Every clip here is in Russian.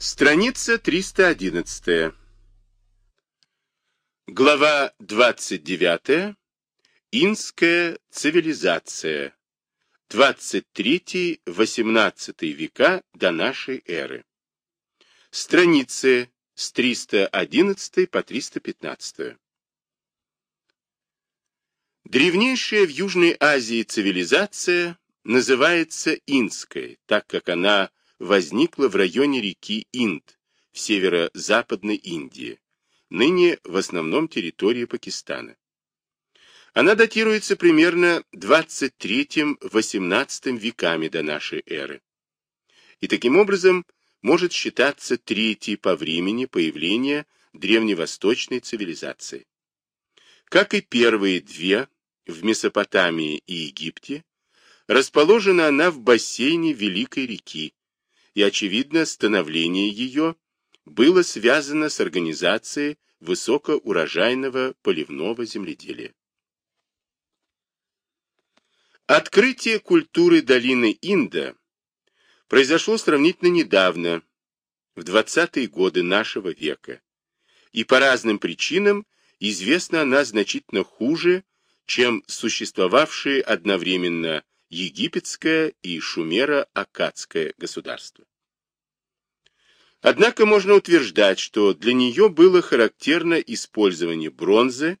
Страница 311. Глава 29. Инская цивилизация. 23-18 века до нашей эры. Страницы с 311 по 315. Древнейшая в Южной Азии цивилизация называется Инской, так как она возникла в районе реки Инд в северо-западной Индии, ныне в основном территории Пакистана. Она датируется примерно 23-18 веками до нашей эры. И таким образом может считаться третьей по времени появления древневосточной цивилизации. Как и первые две в Месопотамии и Египте, расположена она в бассейне Великой реки, и, очевидно, становление ее было связано с организацией высокоурожайного поливного земледелия. Открытие культуры долины Инда произошло сравнительно недавно, в 20-е годы нашего века, и по разным причинам известна она значительно хуже, чем существовавшие одновременно египетское и шумеро-аккадское государство. Однако можно утверждать, что для нее было характерно использование бронзы,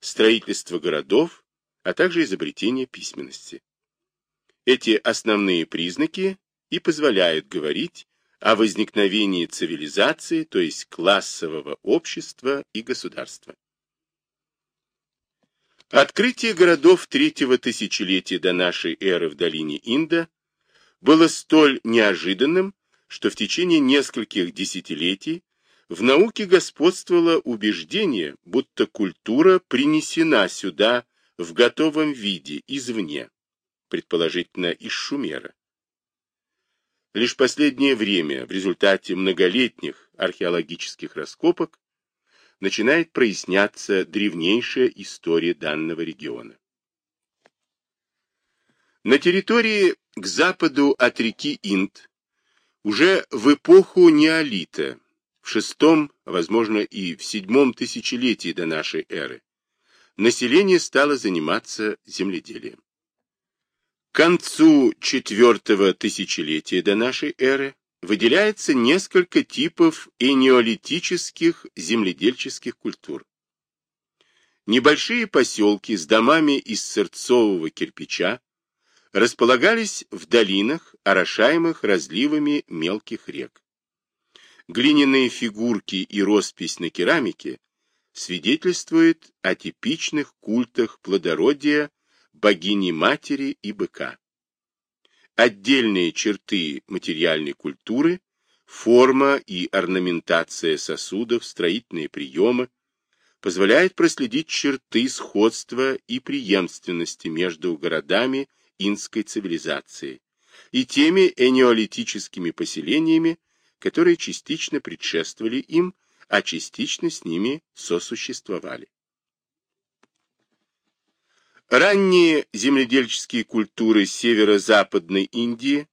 строительство городов, а также изобретение письменности. Эти основные признаки и позволяют говорить о возникновении цивилизации, то есть классового общества и государства. Открытие городов третьего тысячелетия до нашей эры в долине Инда было столь неожиданным, что в течение нескольких десятилетий в науке господствовало убеждение, будто культура принесена сюда в готовом виде извне, предположительно из Шумера. Лишь последнее время, в результате многолетних археологических раскопок, начинает проясняться древнейшая история данного региона. На территории к западу от реки Инд уже в эпоху неолита, в шестом, возможно и в седьмом тысячелетии до нашей эры, население стало заниматься земледелием. К концу четвертого тысячелетия до нашей эры выделяется несколько типов энеолитических земледельческих культур. Небольшие поселки с домами из сырцового кирпича располагались в долинах, орошаемых разливами мелких рек. Глиняные фигурки и роспись на керамике свидетельствуют о типичных культах плодородия богини-матери и быка. Отдельные черты материальной культуры, форма и орнаментация сосудов, строительные приемы позволяют проследить черты сходства и преемственности между городами инской цивилизации и теми энеолитическими поселениями, которые частично предшествовали им, а частично с ними сосуществовали. Ранние земледельческие культуры северо-западной Индии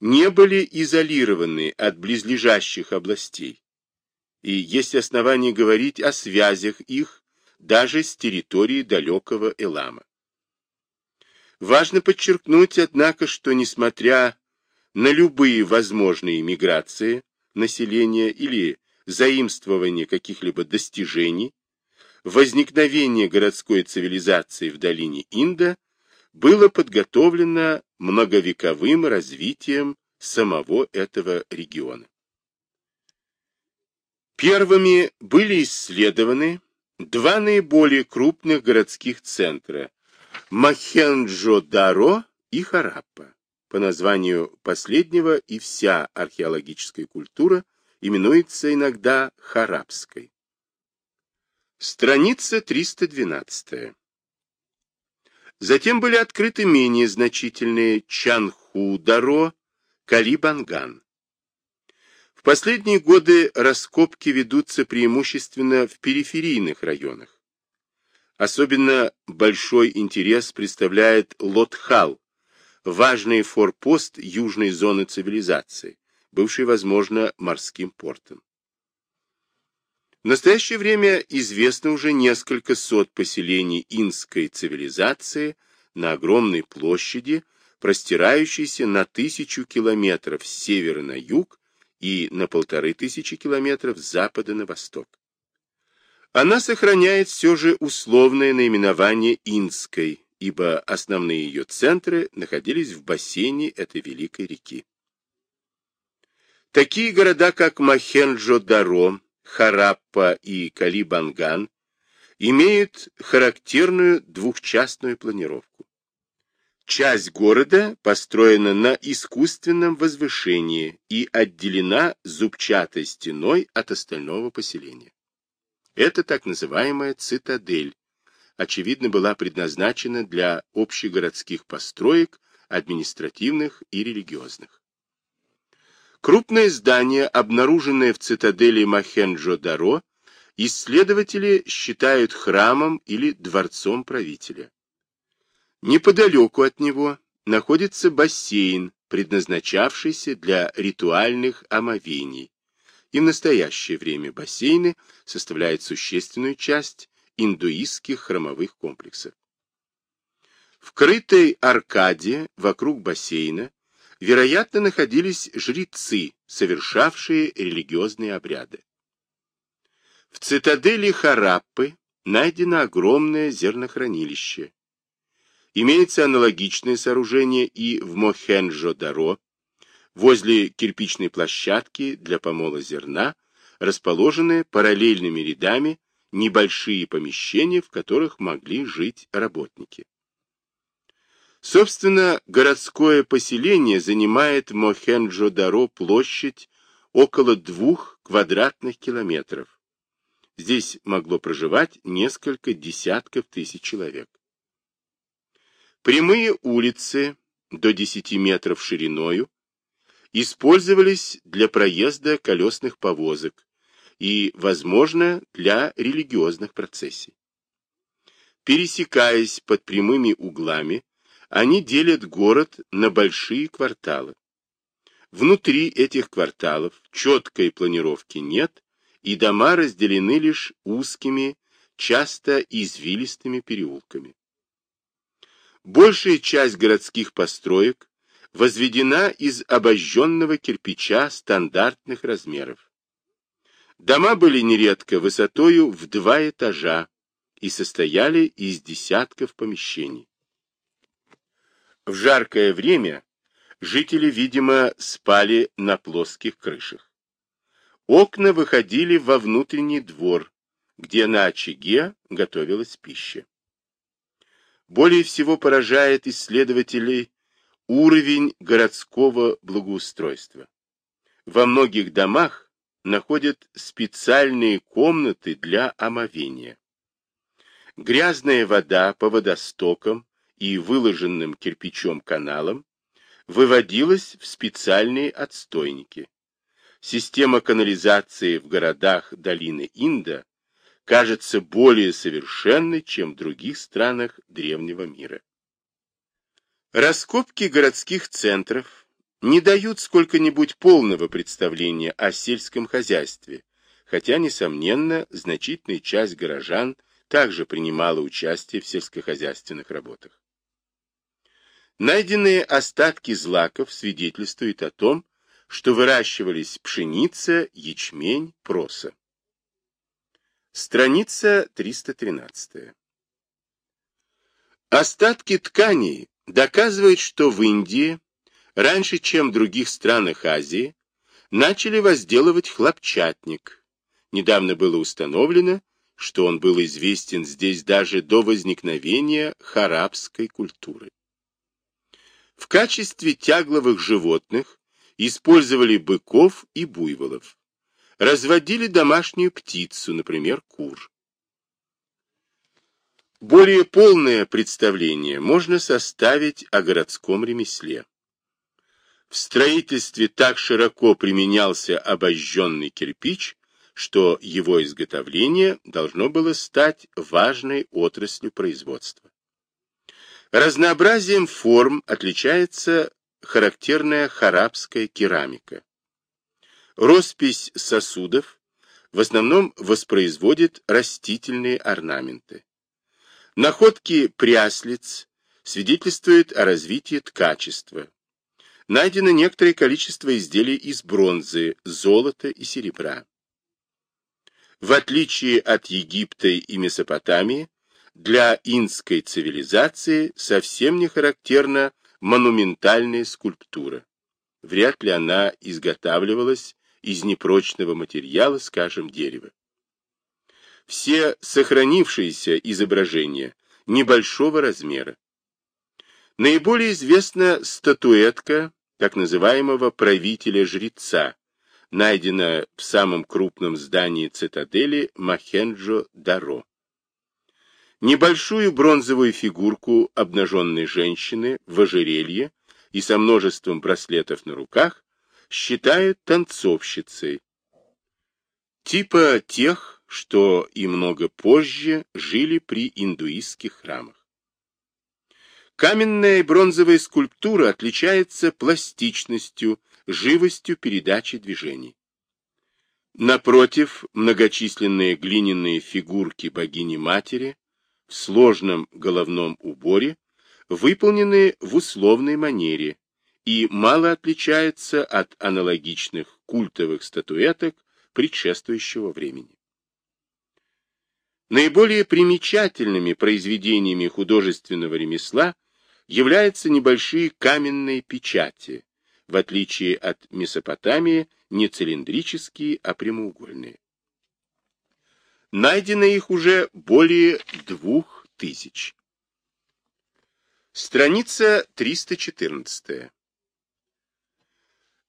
не были изолированы от близлежащих областей, и есть основания говорить о связях их даже с территорией далекого Элама. Важно подчеркнуть, однако, что несмотря на любые возможные миграции населения или заимствование каких-либо достижений, возникновение городской цивилизации в долине Инда было подготовлено многовековым развитием самого этого региона. Первыми были исследованы два наиболее крупных городских центра – Махенджо-Даро и Хараппа. По названию последнего и вся археологическая культура именуется иногда Харапской. Страница 312. Затем были открыты менее значительные Чанху-Даро, Калибанган. В последние годы раскопки ведутся преимущественно в периферийных районах. Особенно большой интерес представляет Лотхал, важный форпост южной зоны цивилизации, бывший, возможно, морским портом. В настоящее время известно уже несколько сот поселений инской цивилизации на огромной площади, простирающейся на тысячу километров с севера на юг и на полторы тысячи километров с запада на восток. Она сохраняет все же условное наименование Инской, ибо основные ее центры находились в бассейне этой великой реки. Такие города, как Махенджо-Даро, Хараппа и Калибанган, имеют характерную двухчастную планировку. Часть города построена на искусственном возвышении и отделена зубчатой стеной от остального поселения. Это так называемая цитадель, очевидно, была предназначена для общегородских построек, административных и религиозных. Крупное здание, обнаруженное в цитадели Махенджо-Даро, исследователи считают храмом или дворцом правителя. Неподалеку от него находится бассейн, предназначавшийся для ритуальных омовений, и в настоящее время бассейны составляют существенную часть индуистских храмовых комплексов. В крытой аркаде вокруг бассейна, вероятно, находились жрецы, совершавшие религиозные обряды. В цитадели Хараппы найдено огромное зернохранилище. Имеется аналогичное сооружение и в Мохенджо-Даро, возле кирпичной площадки для помола зерна, расположенные параллельными рядами небольшие помещения, в которых могли жить работники. Собственно, городское поселение занимает Мохенджо-Даро площадь около двух квадратных километров. Здесь могло проживать несколько десятков тысяч человек. Прямые улицы до 10 метров шириною использовались для проезда колесных повозок и, возможно, для религиозных процессий. Пересекаясь под прямыми углами, они делят город на большие кварталы. Внутри этих кварталов четкой планировки нет, и дома разделены лишь узкими, часто извилистыми переулками. Большая часть городских построек возведена из обожженного кирпича стандартных размеров. Дома были нередко высотою в два этажа и состояли из десятков помещений. В жаркое время жители, видимо, спали на плоских крышах. Окна выходили во внутренний двор, где на очаге готовилась пища. Более всего поражает исследователей Уровень городского благоустройства. Во многих домах находят специальные комнаты для омовения. Грязная вода по водостокам и выложенным кирпичом каналам выводилась в специальные отстойники. Система канализации в городах долины Инда кажется более совершенной, чем в других странах древнего мира. Раскопки городских центров не дают сколько-нибудь полного представления о сельском хозяйстве, хотя, несомненно, значительная часть горожан также принимала участие в сельскохозяйственных работах. Найденные остатки злаков свидетельствуют о том, что выращивались пшеница, ячмень, проса. Страница 313. Остатки тканей доказывает, что в Индии, раньше, чем в других странах Азии, начали возделывать хлопчатник. Недавно было установлено, что он был известен здесь даже до возникновения харабской культуры. В качестве тягловых животных использовали быков и буйволов. Разводили домашнюю птицу, например, кур. Более полное представление можно составить о городском ремесле. В строительстве так широко применялся обожженный кирпич, что его изготовление должно было стать важной отраслью производства. Разнообразием форм отличается характерная харабская керамика. Роспись сосудов в основном воспроизводит растительные орнаменты. Находки пряслиц свидетельствуют о развитии ткачества. Найдено некоторое количество изделий из бронзы, золота и серебра. В отличие от Египта и Месопотамии, для инской цивилизации совсем не характерна монументальная скульптура. Вряд ли она изготавливалась из непрочного материала, скажем, дерева. Все сохранившиеся изображения небольшого размера. Наиболее известна статуэтка так называемого правителя-жреца, найдена в самом крупном здании цитадели Махенджо-Даро. Небольшую бронзовую фигурку обнаженной женщины в ожерелье и со множеством браслетов на руках считают танцовщицей, типа тех, что и много позже жили при индуистских храмах. Каменная и бронзовая скульптура отличается пластичностью, живостью передачи движений. Напротив, многочисленные глиняные фигурки богини-матери в сложном головном уборе выполнены в условной манере и мало отличаются от аналогичных культовых статуэток предшествующего времени. Наиболее примечательными произведениями художественного ремесла являются небольшие каменные печати, в отличие от Месопотамии, не цилиндрические, а прямоугольные. Найдено их уже более двух тысяч. Страница 314.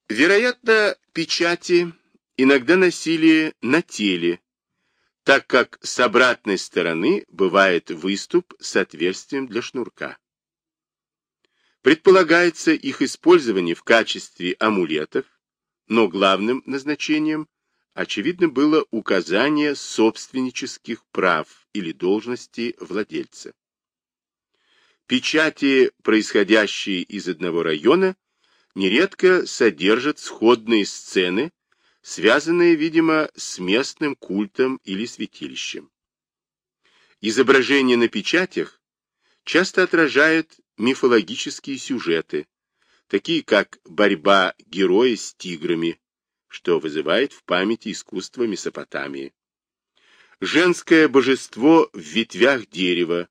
Вероятно, печати иногда носили на теле, так как с обратной стороны бывает выступ с отверстием для шнурка. Предполагается их использование в качестве амулетов, но главным назначением, очевидно, было указание собственнических прав или должности владельца. Печати, происходящие из одного района, нередко содержат сходные сцены, связанные, видимо, с местным культом или святилищем. Изображения на печатях часто отражают мифологические сюжеты, такие как борьба героя с тиграми, что вызывает в памяти искусство Месопотамии, женское божество в ветвях дерева,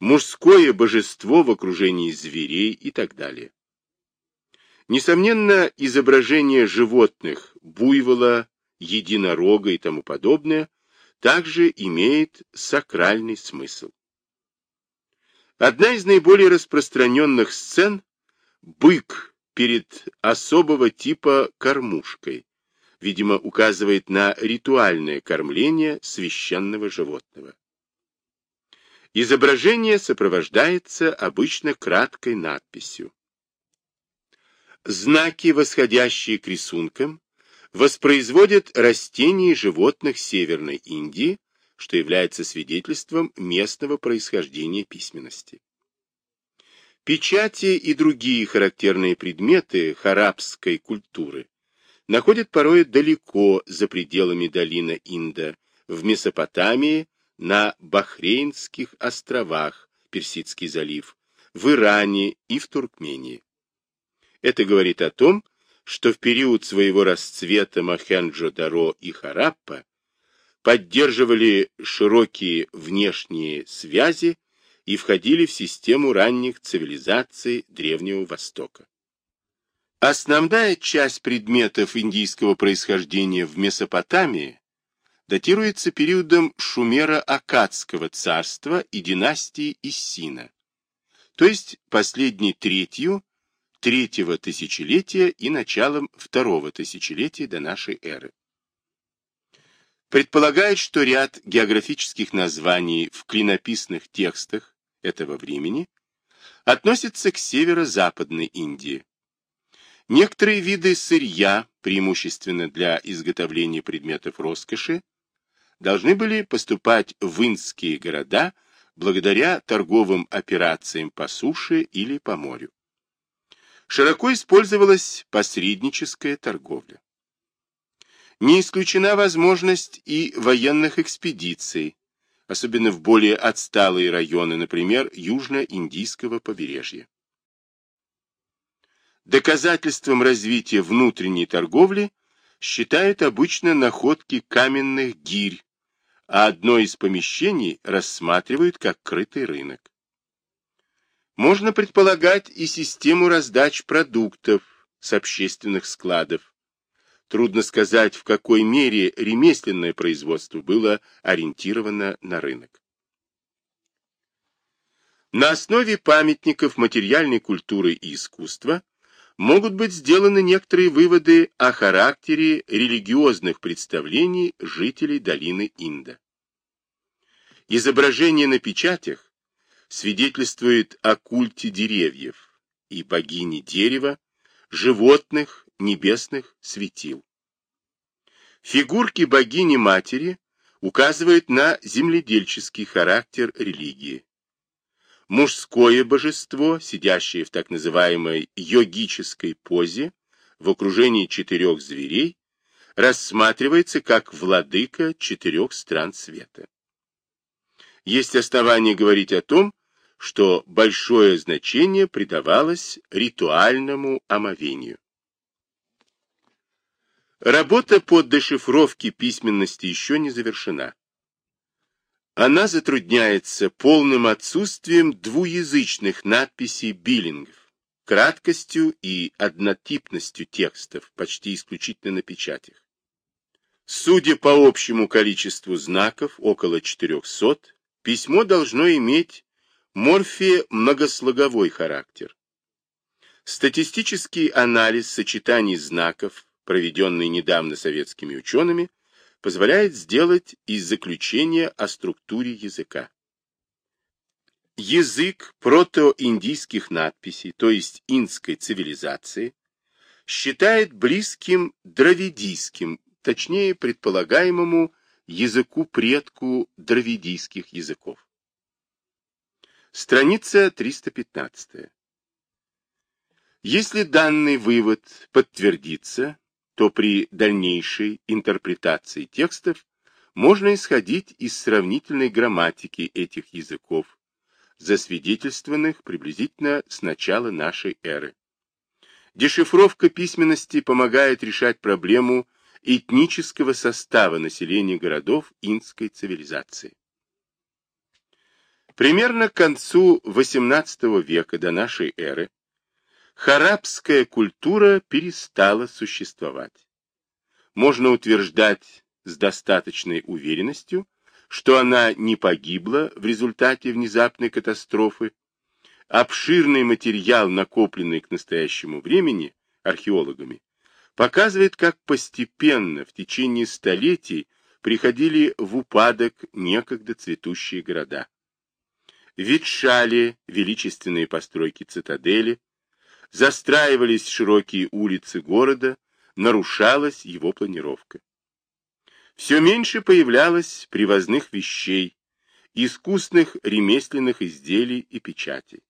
мужское божество в окружении зверей и так далее. Несомненно, изображение животных, буйвола, единорога и тому подобное, также имеет сакральный смысл. Одна из наиболее распространенных сцен – бык перед особого типа кормушкой, видимо, указывает на ритуальное кормление священного животного. Изображение сопровождается обычно краткой надписью. Знаки, восходящие к рисункам, воспроизводят растения и животных Северной Индии, что является свидетельством местного происхождения письменности. Печати и другие характерные предметы харабской культуры находят порой далеко за пределами долины Инда, в Месопотамии, на Бахрейнских островах, Персидский залив, в Иране и в Туркмении. Это говорит о том, что в период своего расцвета Махенджо-Даро и Хараппа поддерживали широкие внешние связи и входили в систему ранних цивилизаций Древнего Востока. Основная часть предметов индийского происхождения в Месопотамии датируется периодом Шумера-Акадского царства и династии Иссина, то есть последней третью третьего тысячелетия и началом второго тысячелетия до нашей эры. Предполагает, что ряд географических названий в клинописных текстах этого времени относится к северо-западной Индии. Некоторые виды сырья, преимущественно для изготовления предметов роскоши, должны были поступать в инские города благодаря торговым операциям по суше или по морю широко использовалась посредническая торговля. Не исключена возможность и военных экспедиций, особенно в более отсталые районы, например, южно-индийского побережья. Доказательством развития внутренней торговли считают обычно находки каменных гирь, а одно из помещений рассматривают как крытый рынок. Можно предполагать и систему раздач продуктов с общественных складов. Трудно сказать, в какой мере ремесленное производство было ориентировано на рынок. На основе памятников материальной культуры и искусства могут быть сделаны некоторые выводы о характере религиозных представлений жителей долины Инда. Изображение на печатях свидетельствует о культе деревьев и богини дерева, животных, небесных светил. Фигурки богини-матери указывают на земледельческий характер религии мужское божество, сидящее в так называемой йогической позе в окружении четырех зверей, рассматривается как владыка четырех стран света. Есть основания говорить о том, что большое значение придавалось ритуальному омовению. Работа по дешифровке письменности еще не завершена. Она затрудняется полным отсутствием двуязычных надписей биллингов, краткостью и однотипностью текстов, почти исключительно на печатях. Судя по общему количеству знаков, около 400, письмо должно иметь морфе-многослоговой характер. Статистический анализ сочетаний знаков, проведенный недавно советскими учеными, позволяет сделать из заключения о структуре языка. Язык протоиндийских надписей, то есть инской цивилизации, считает близким дравидийским, точнее предполагаемому языку-предку дравидийских языков. Страница 315. Если данный вывод подтвердится, то при дальнейшей интерпретации текстов можно исходить из сравнительной грамматики этих языков, засвидетельствованных приблизительно с начала нашей эры. Дешифровка письменности помогает решать проблему этнического состава населения городов инской цивилизации. Примерно к концу XVIII века до нашей эры харабская культура перестала существовать. Можно утверждать с достаточной уверенностью, что она не погибла в результате внезапной катастрофы. Обширный материал, накопленный к настоящему времени археологами, показывает, как постепенно в течение столетий приходили в упадок некогда цветущие города. Ветшали величественные постройки цитадели, застраивались широкие улицы города, нарушалась его планировка. Все меньше появлялось привозных вещей, искусных ремесленных изделий и печатей.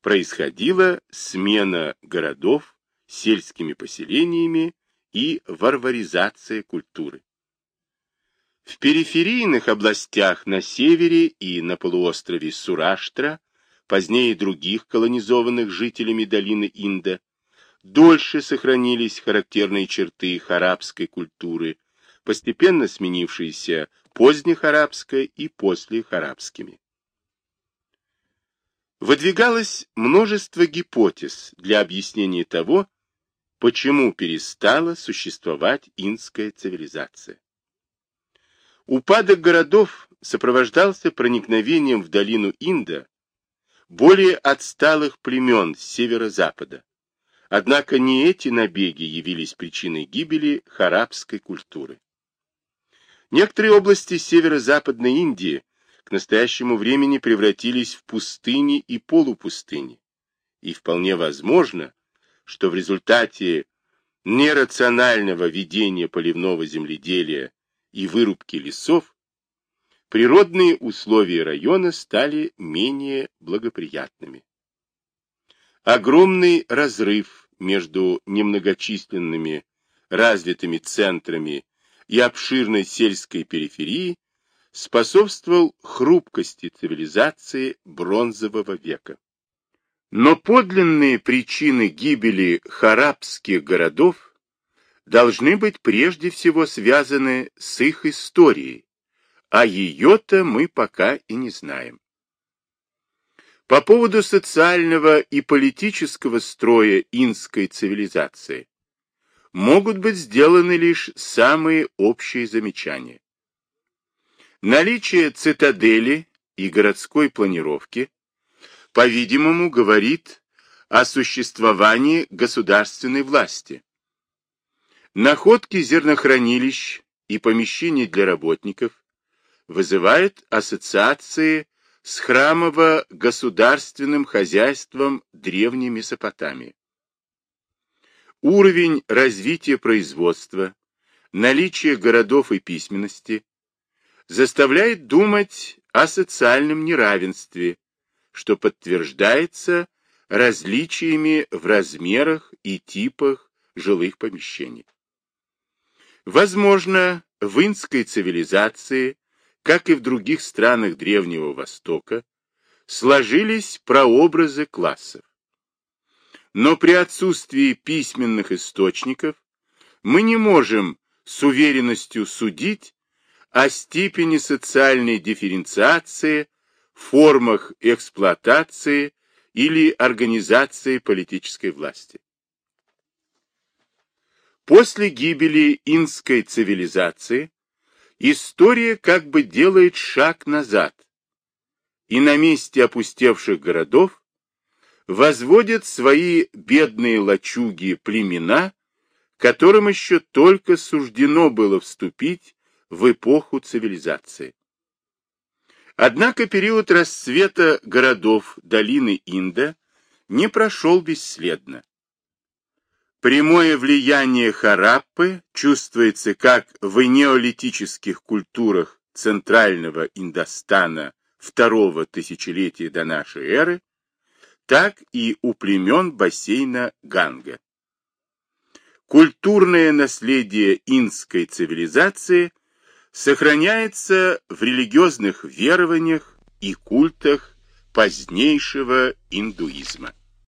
Происходила смена городов сельскими поселениями и варваризация культуры. В периферийных областях на севере и на полуострове Сураштра позднее других колонизованных жителями долины Инда, дольше сохранились характерные черты харабской культуры, постепенно сменившиеся позднехарабской и послехарабскими. Выдвигалось множество гипотез для объяснения того, почему перестала существовать инская цивилизация. Упадок городов сопровождался проникновением в долину Инда более отсталых племен с северо-запада. Однако не эти набеги явились причиной гибели харабской культуры. Некоторые области северо-западной Индии к настоящему времени превратились в пустыни и полупустыни, и вполне возможно, что в результате нерационального ведения поливного земледелия и вырубки лесов природные условия района стали менее благоприятными. Огромный разрыв между немногочисленными развитыми центрами и обширной сельской периферии способствовал хрупкости цивилизации бронзового века. Но подлинные причины гибели харабских городов должны быть прежде всего связаны с их историей, а ее-то мы пока и не знаем. По поводу социального и политического строя инской цивилизации могут быть сделаны лишь самые общие замечания. Наличие цитадели и городской планировки, по-видимому, говорит о существовании государственной власти. Находки зернохранилищ и помещений для работников вызывают ассоциации с храмово-государственным хозяйством древней Месопотамии. Уровень развития производства, наличие городов и письменности заставляет думать о социальном неравенстве, что подтверждается различиями в размерах и типах жилых помещений. Возможно, в инской цивилизации как и в других странах Древнего Востока, сложились прообразы классов. Но при отсутствии письменных источников мы не можем с уверенностью судить о степени социальной дифференциации, формах эксплуатации или организации политической власти. После гибели инской цивилизации история как бы делает шаг назад, и на месте опустевших городов возводят свои бедные лачуги племена, которым еще только суждено было вступить в эпоху цивилизации. Однако период расцвета городов долины Инда не прошел бесследно. Прямое влияние Хараппы чувствуется как в неолитических культурах центрального Индостана второго тысячелетия до нашей эры, так и у племен бассейна Ганга. Культурное наследие инской цивилизации сохраняется в религиозных верованиях и культах позднейшего индуизма.